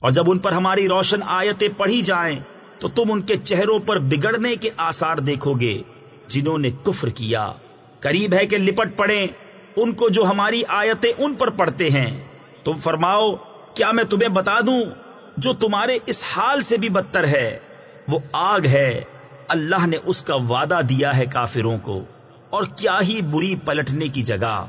اور جب ان پر ہماری روشن آیتیں پڑھی جائیں، تو تم ان کے چہروں پر بگڑنے کے آثار دیکھو گے، جنہوں نے کفر کیا۔ قریب ہے کہ لپٹ پڑیں ان کو جو ہماری آیتیں ان پر پڑھتے ہیں۔ تم فرماؤ، کیا میں تمہیں بتا دوں، جو تمہارے اس حال سے بھی بدتر ہے؟ وہ آگ ہے۔ اللہ نے اس کا وعدہ دیا ہے کافروں کو، اور کیا ہی بری پلٹنے کی جگہ۔